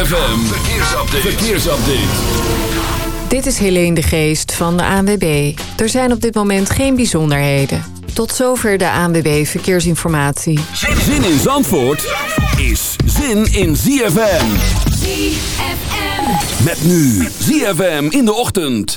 ZFM, verkeersupdate. verkeersupdate. Dit is Helene de Geest van de ANWB. Er zijn op dit moment geen bijzonderheden. Tot zover de ANWB Verkeersinformatie. Zin in Zandvoort is zin in ZFM. ZFM. Met nu ZFM in de ochtend.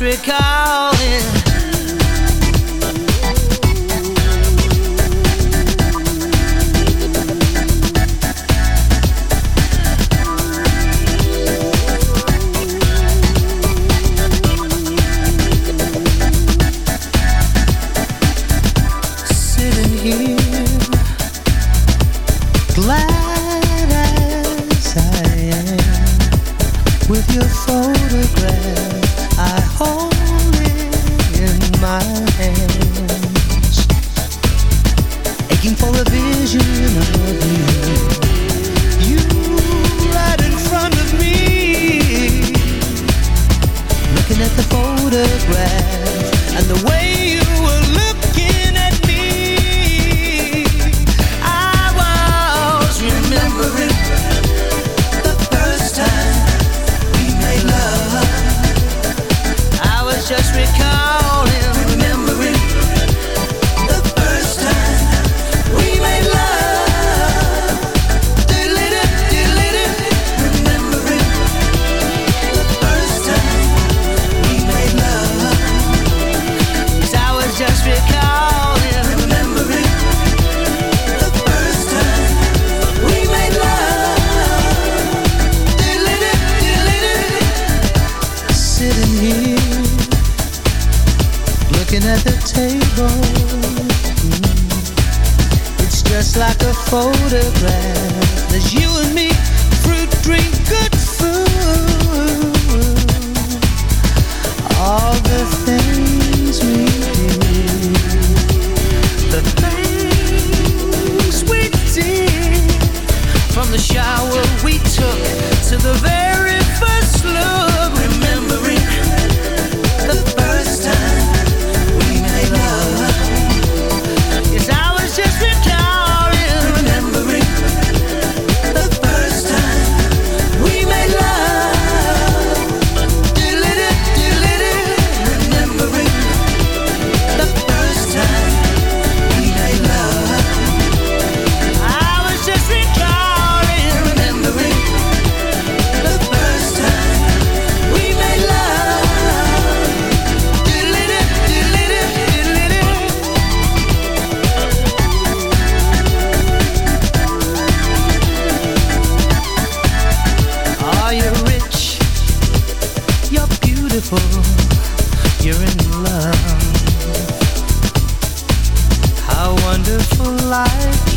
I remembering You're in love. How wonderful life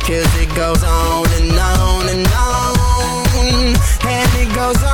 Cause it goes on and on and on. And it goes on.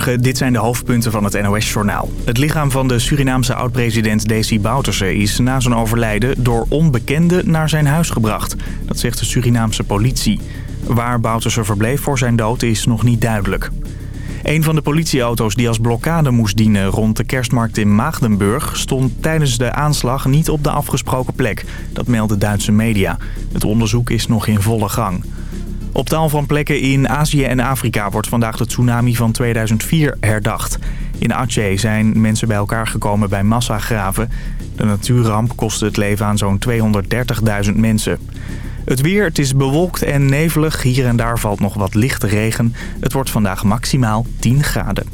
Dit zijn de hoofdpunten van het NOS-journaal. Het lichaam van de Surinaamse oud-president Desi Bouterse is na zijn overlijden door onbekenden naar zijn huis gebracht. Dat zegt de Surinaamse politie. Waar Bouterse verbleef voor zijn dood is nog niet duidelijk. Een van de politieauto's die als blokkade moest dienen rond de kerstmarkt in Maagdenburg... stond tijdens de aanslag niet op de afgesproken plek. Dat melden Duitse media. Het onderzoek is nog in volle gang. Op taal van plekken in Azië en Afrika wordt vandaag de tsunami van 2004 herdacht. In Aceh zijn mensen bij elkaar gekomen bij massagraven. De natuurramp kostte het leven aan zo'n 230.000 mensen. Het weer, het is bewolkt en nevelig. Hier en daar valt nog wat lichte regen. Het wordt vandaag maximaal 10 graden.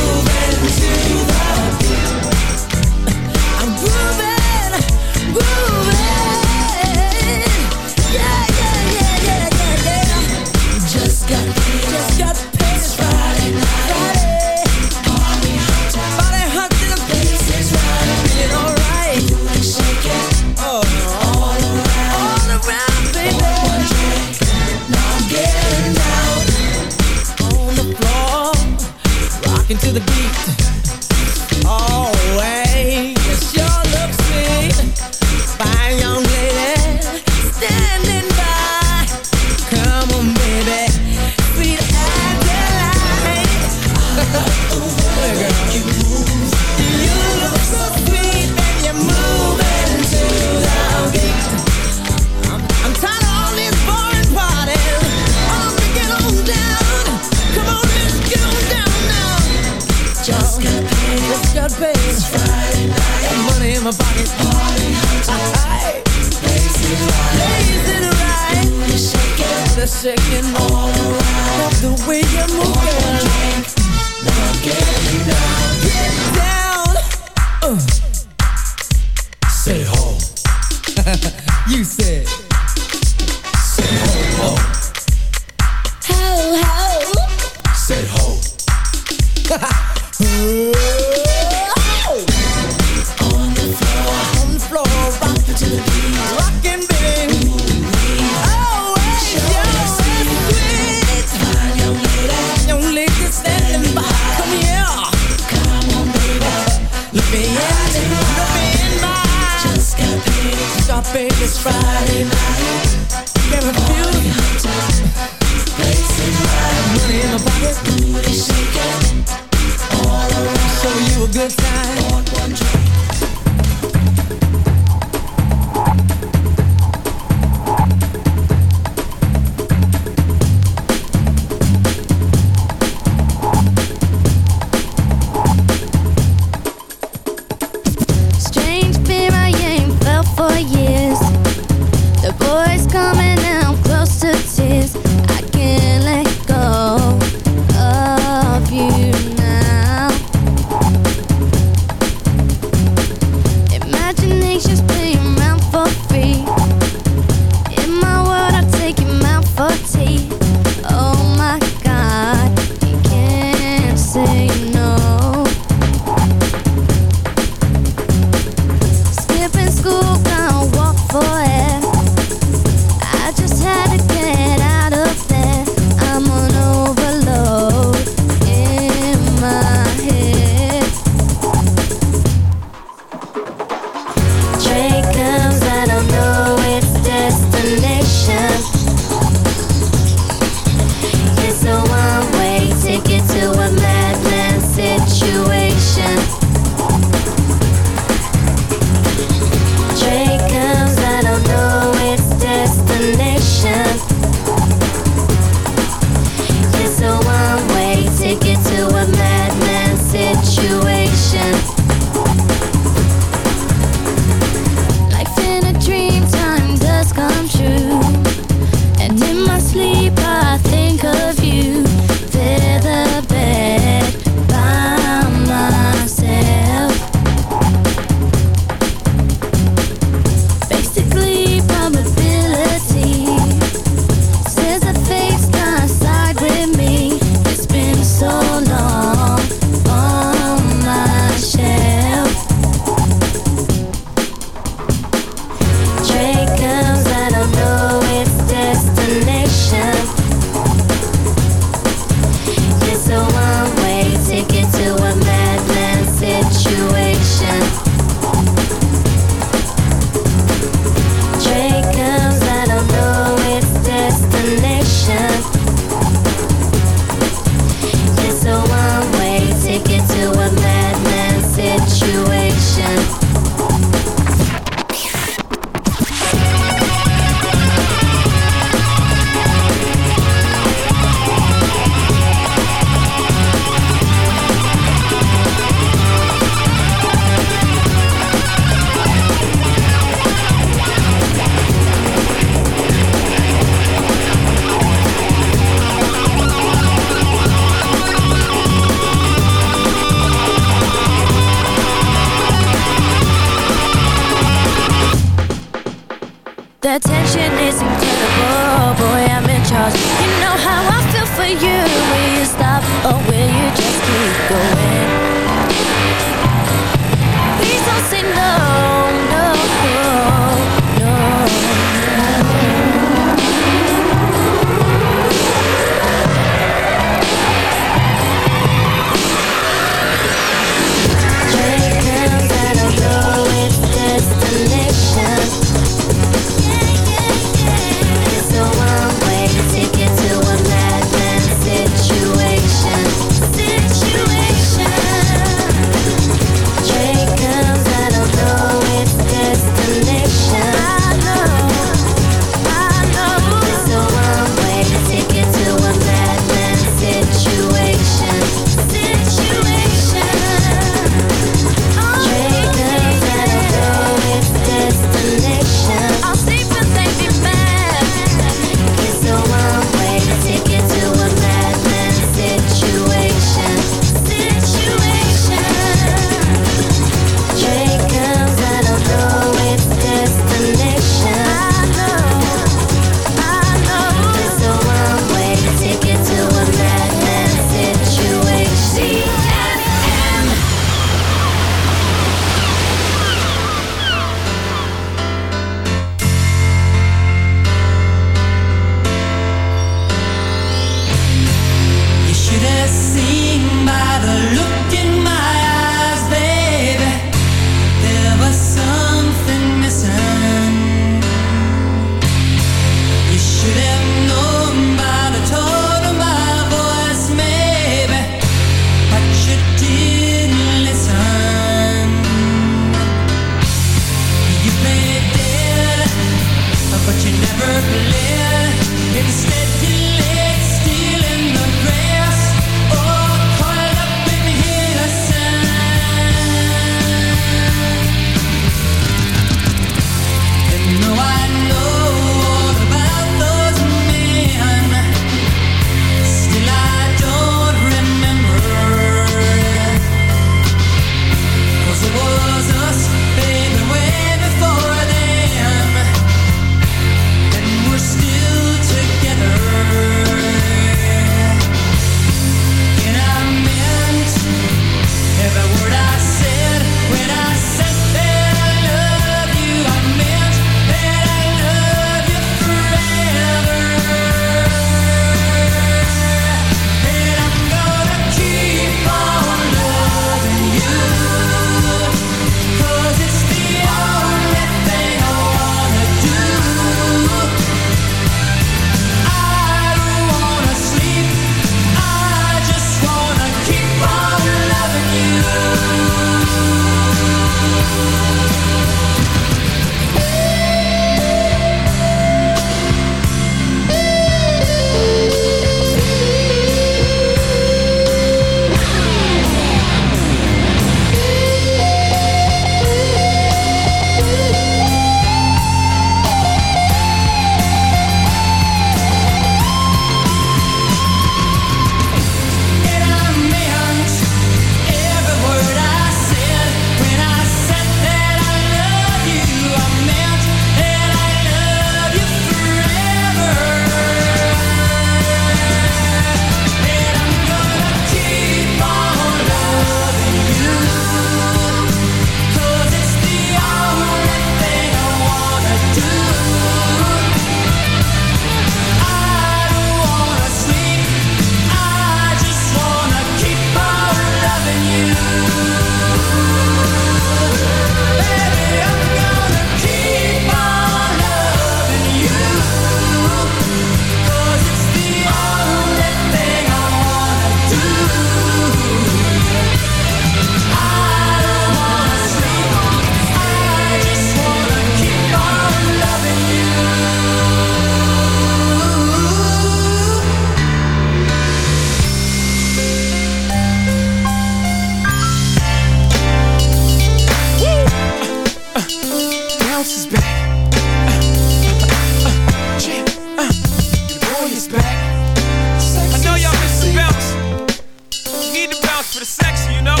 For the sexy, you know?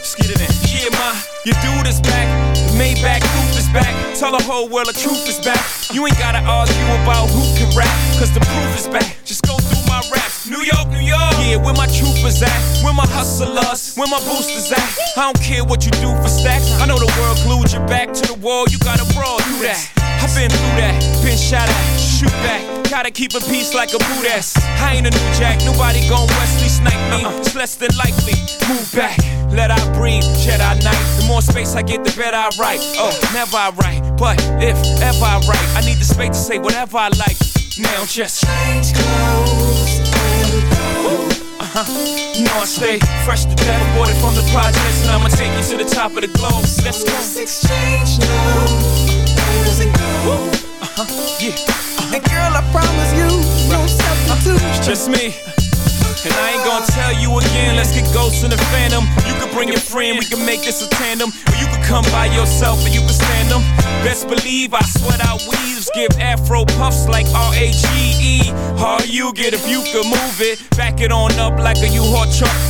Let's it in. Yeah, ma, your dude is back. Maybach roof is back. Tell the whole world the truth is back. You ain't gotta argue about who can rap, cause the proof is back. Just go through my raps. New York, New York. Yeah, where my troopers at? Where my hustlers? Where my boosters at? I don't care what you do for stacks. I know the world glued your back to the wall. You gotta brawl through that. I've been through that, been shot at, shoot back. Gotta keep a peace like a boot ass. I ain't a new jack, nobody gon' Wesley snipe me. It's less than likely. Move back, let I breathe, Jedi Knight. The more space I get, the better I write. Oh, never I write, but if ever I write, I need the space to say whatever I like. Now just change clothes go. Uh-huh. You know I stay fresh to death, aborted from the projects, and I'ma take you to the top of the globe. Let's go. Let's exchange now. Uh-huh. Yeah. And girl, I promise you, no substitute. Just me. And I ain't gonna tell you again, let's get ghosts in the phantom. You can bring your friend, we can make this a tandem. Or you can come by yourself and you can stand them. Best believe I sweat out weaves, give afro puffs like R-A-G-E. How you get if you could move it, back it on up like a U-Haul truck.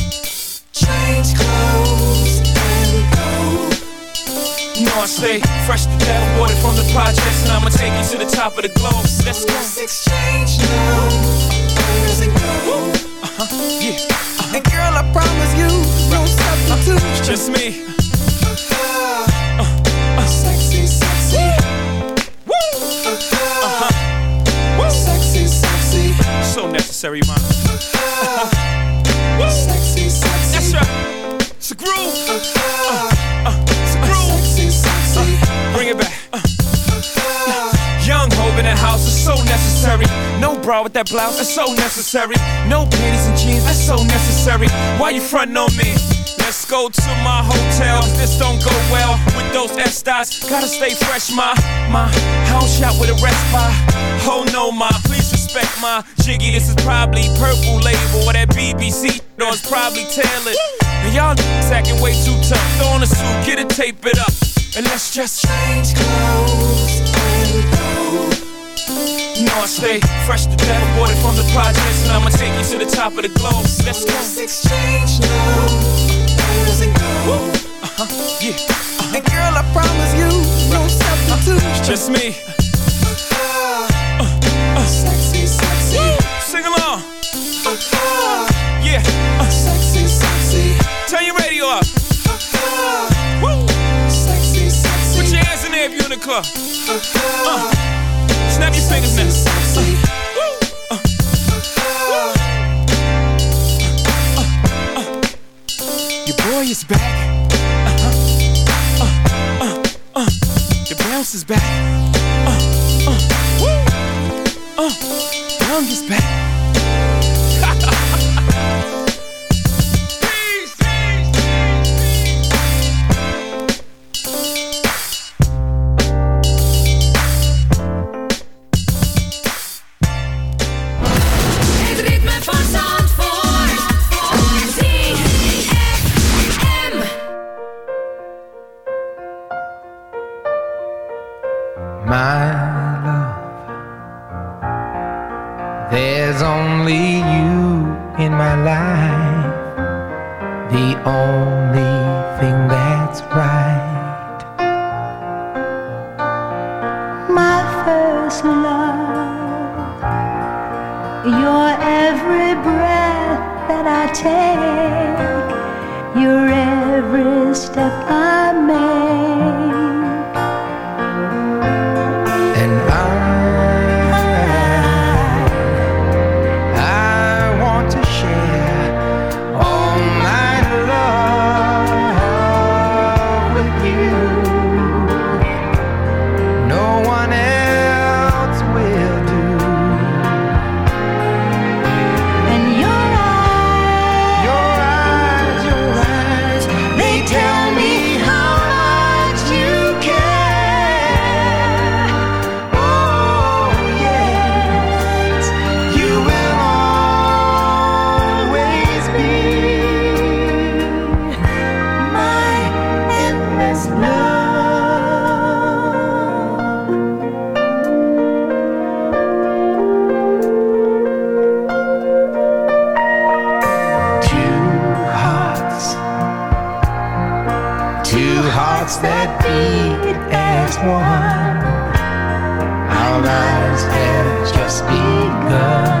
Change clothes and go. You know I stay fresh to death, aborted from the projects, and I'ma take you to the top of the globe. Let's go. Let's exchange now. Where's it go? Uh-huh. Yeah. Uh-huh. And girl, I promise you, no substitute. It's just me. Uh, uh, sexy, sexy. Woo! Uh-huh. Woo! Sexy, sexy. So necessary, man. It's a groove. Uh, uh, it's a groove. Uh, bring it back. Uh. Young Hov in the house is so necessary. No bra with that blouse, is so necessary. No panties and jeans, that's so necessary. Why you frontin' on me? Let's go to my hotel. This don't go well with those S dots. Gotta stay fresh, my my house shot with a by. Oh no, my please respect my jiggy. This is probably purple label or that BBC. No, it's probably tailored. And y'all acting way too tough. Throw on a suit, get it, tape it up, and let's just change clothes and go. You know I stay fresh to death, aborted from the projects, and I'ma take you to the top of the globe. Let's go. Let's exchange now. Where's it go? Uh-huh. Yeah. Uh-huh. And girl, I promise you, no substitute. It's just me. Your up. Woo. Sexy, sexy. Put your hands in there if you're in the club. Uh, snap your fingers now. Uh. Uh, uh, uh, your boy is back. Uh-huh. Uh, uh, uh. The bounce is back. Uh, uh, woo. Uh, Young is back. Our lives have just begun.